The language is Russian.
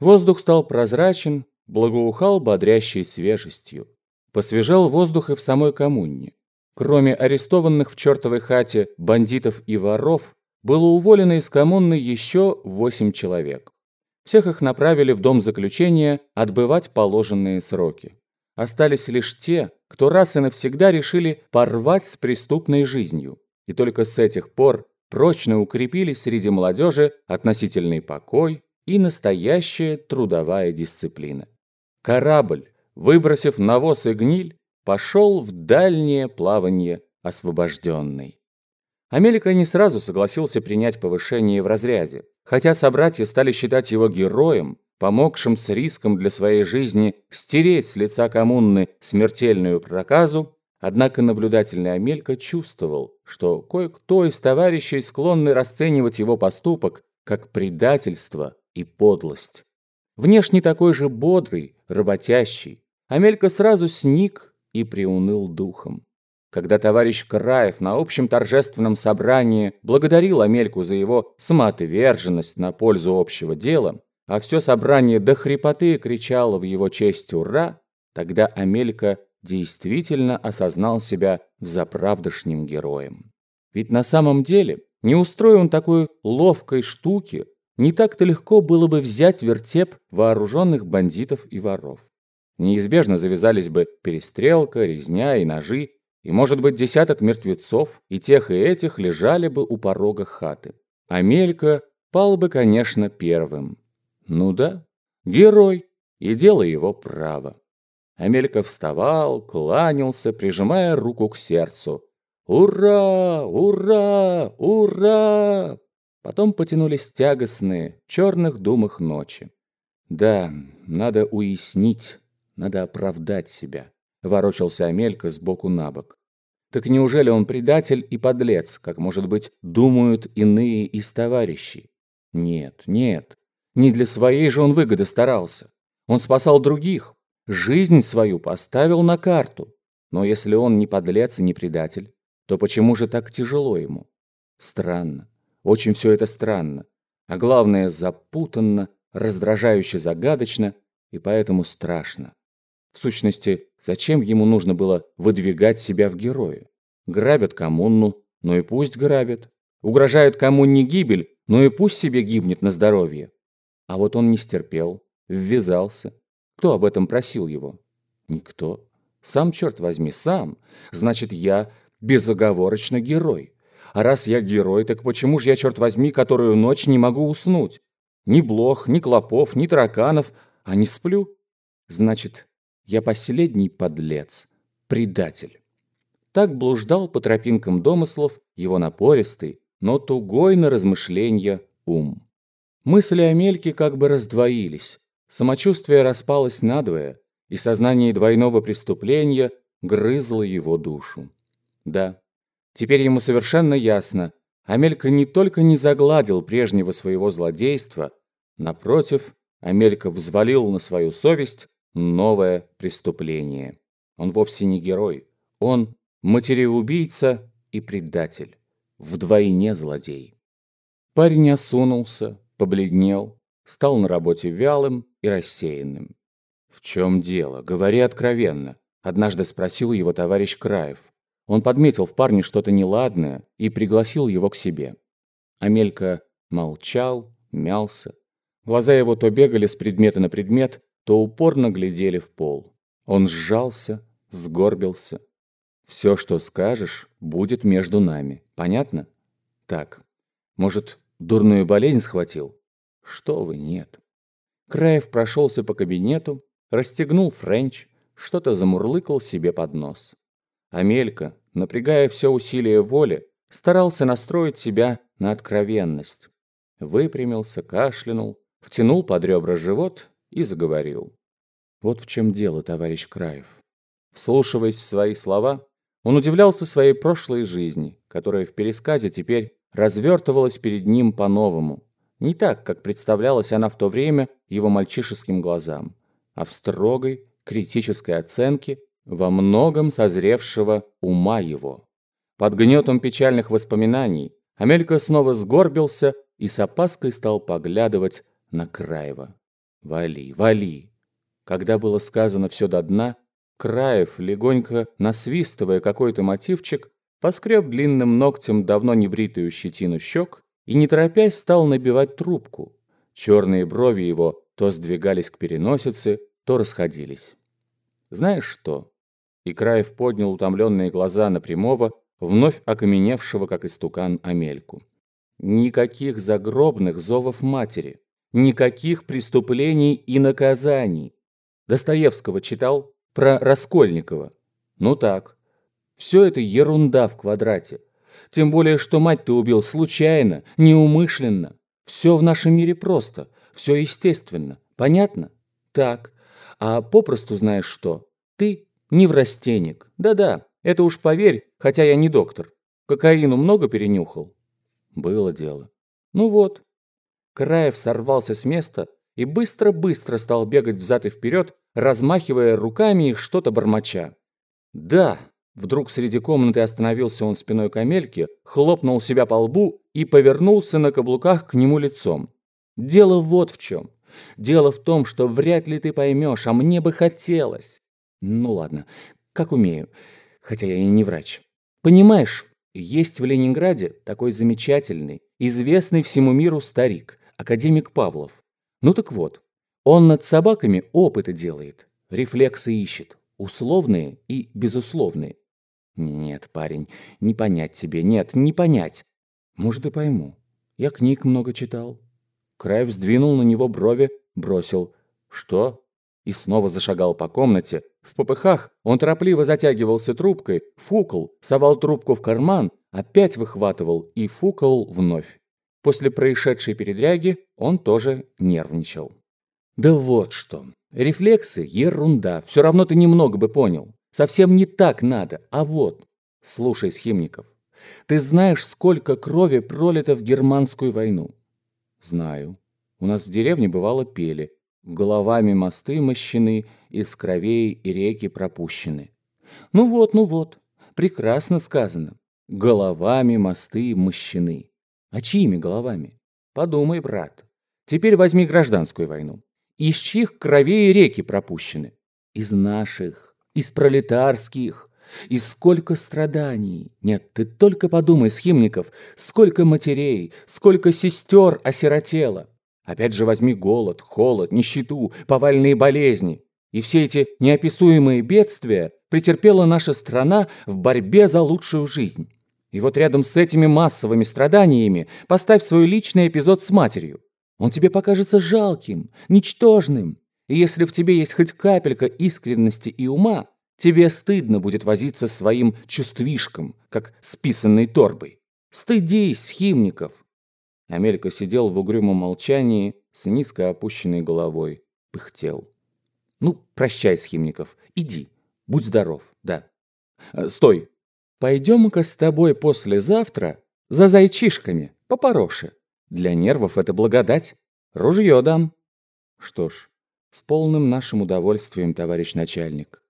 Воздух стал прозрачен, благоухал бодрящей свежестью. Посвежал воздух и в самой коммуне. Кроме арестованных в чертовой хате бандитов и воров, было уволено из коммуны еще восемь человек. Всех их направили в дом заключения отбывать положенные сроки. Остались лишь те, кто раз и навсегда решили порвать с преступной жизнью. И только с этих пор прочно укрепились среди молодежи относительный покой и настоящая трудовая дисциплина. Корабль, выбросив навоз и гниль, пошел в дальнее плавание освобожденный. Амелика не сразу согласился принять повышение в разряде, хотя собратья стали считать его героем, помогшим с риском для своей жизни стереть с лица коммуны смертельную проказу, однако наблюдательный Амелька чувствовал, что кое-кто из товарищей склонны расценивать его поступок как предательство и подлость. Внешне такой же бодрый, работящий, Амелька сразу сник и приуныл духом. Когда товарищ Краев на общем торжественном собрании благодарил Амельку за его самоотверженность на пользу общего дела, а все собрание до хрипоты кричало в его честь «Ура!», тогда Амелька действительно осознал себя заправдошним героем. Ведь на самом деле, не устроив он такой ловкой штуки, не так-то легко было бы взять вертеп вооруженных бандитов и воров. Неизбежно завязались бы перестрелка, резня и ножи, и, может быть, десяток мертвецов, и тех, и этих лежали бы у порога хаты. Амелька пал бы, конечно, первым. Ну да, герой, и дело его право. Амелька вставал, кланялся, прижимая руку к сердцу. «Ура! Ура! Ура!» Потом потянулись тягостные, черных думах ночи. Да, надо уяснить, надо оправдать себя. Ворочался Амелька сбоку на бок. Так неужели он предатель и подлец, как, может быть, думают иные из товарищей? Нет, нет. Не для своей же он выгоды старался. Он спасал других. Жизнь свою поставил на карту. Но если он не подлец и не предатель, то почему же так тяжело ему? Странно. Очень все это странно. А главное, запутанно, раздражающе загадочно и поэтому страшно. В сущности, зачем ему нужно было выдвигать себя в герои? Грабят коммуну, ну и пусть грабят. Угрожают коммуне гибель, ну и пусть себе гибнет на здоровье. А вот он не стерпел, ввязался. Кто об этом просил его? Никто. Сам, черт возьми, сам. Значит, я безоговорочно герой. А раз я герой, так почему же я, черт возьми, которую ночь не могу уснуть? Ни блох, ни клопов, ни тараканов, а не сплю? Значит, я последний подлец, предатель. Так блуждал по тропинкам домыслов его напористый, но тугой на размышления ум. Мысли о Мельке как бы раздвоились, самочувствие распалось надвое, и сознание двойного преступления грызло его душу. Да, теперь ему совершенно ясно, Амелька не только не загладил прежнего своего злодейства, напротив, Амелька взвалил на свою совесть новое преступление. Он вовсе не герой. Он матереубийца и предатель. Вдвойне злодей. Парень осунулся, побледнел, стал на работе вялым и рассеянным. «В чем дело? Говори откровенно», – однажды спросил его товарищ Краев. Он подметил в парне что-то неладное и пригласил его к себе. Амелька молчал, мялся. Глаза его то бегали с предмета на предмет, то упорно глядели в пол. Он сжался, сгорбился. «Все, что скажешь, будет между нами. Понятно?» «Так. Может, дурную болезнь схватил?» «Что вы, нет». Краев прошелся по кабинету, расстегнул френч, что-то замурлыкал себе под нос. Амелька, напрягая все усилие воли, старался настроить себя на откровенность. Выпрямился, кашлянул, втянул под ребра живот и заговорил. Вот в чем дело, товарищ Краев. Вслушиваясь в свои слова, он удивлялся своей прошлой жизни, которая в пересказе теперь развертывалась перед ним по-новому. Не так, как представлялась она в то время его мальчишеским глазам, а в строгой, критической оценке во многом созревшего ума его. Под гнетом печальных воспоминаний Амелька снова сгорбился и с опаской стал поглядывать на Краева. Вали, вали. Когда было сказано все до дна, Краев, легонько насвистывая какой-то мотивчик, поскреб длинным ногтем давно небритую щетину щек и, не торопясь, стал набивать трубку. Черные брови его то сдвигались к переносице, то расходились. «Знаешь что?» И Краев поднял утомленные глаза на прямого, вновь окаменевшего, как истукан, Амельку. «Никаких загробных зовов матери, никаких преступлений и наказаний. Достоевского читал про Раскольникова? Ну так. Все это ерунда в квадрате. Тем более, что мать ты убил случайно, неумышленно. Все в нашем мире просто, все естественно. Понятно? Так. А попросту знаешь что? Ты неврастенник. Да-да, это уж поверь, хотя я не доктор. Кокаину много перенюхал? Было дело. Ну вот. Краев сорвался с места и быстро-быстро стал бегать взад и вперед, размахивая руками и что-то бормоча. Да, Вдруг среди комнаты остановился он спиной к Амельке, хлопнул себя по лбу и повернулся на каблуках к нему лицом. «Дело вот в чем. Дело в том, что вряд ли ты поймешь, а мне бы хотелось. Ну ладно, как умею, хотя я и не врач. Понимаешь, есть в Ленинграде такой замечательный, известный всему миру старик, академик Павлов. Ну так вот, он над собаками опыты делает, рефлексы ищет, условные и безусловные. Нет, парень, не понять тебе, нет, не понять. Может, и пойму. Я книг много читал. Краев сдвинул на него брови, бросил. Что? И снова зашагал по комнате. В попыхах он торопливо затягивался трубкой, фукал, совал трубку в карман, опять выхватывал и фукал вновь. После происшедшей передряги он тоже нервничал. Да вот что. Рефлексы – ерунда. Все равно ты немного бы понял. Совсем не так надо, а вот. Слушай, Схимников, ты знаешь, сколько крови пролито в германскую войну? Знаю. У нас в деревне бывало пели. Головами мосты мощены, из кровей и реки пропущены. Ну вот, ну вот, прекрасно сказано. Головами мосты мощены. А чьими головами? Подумай, брат. Теперь возьми гражданскую войну. Из чьих кровей реки пропущены? Из наших из пролетарских, и сколько страданий. Нет, ты только подумай, Схимников, сколько матерей, сколько сестер осиротело. Опять же возьми голод, холод, нищету, повальные болезни. И все эти неописуемые бедствия претерпела наша страна в борьбе за лучшую жизнь. И вот рядом с этими массовыми страданиями поставь свой личный эпизод с матерью. Он тебе покажется жалким, ничтожным, и если в тебе есть хоть капелька искренности и ума, тебе стыдно будет возиться своим чувствишком, как с торбой. Стыдись, химников!» Амелька сидел в угрюмом молчании с низко опущенной головой, пыхтел. «Ну, прощай, Схимников, иди, будь здоров, да. А, стой, пойдем-ка с тобой послезавтра за зайчишками, по пороше. Для нервов это благодать, ружье дам». «Что ж, с полным нашим удовольствием, товарищ начальник.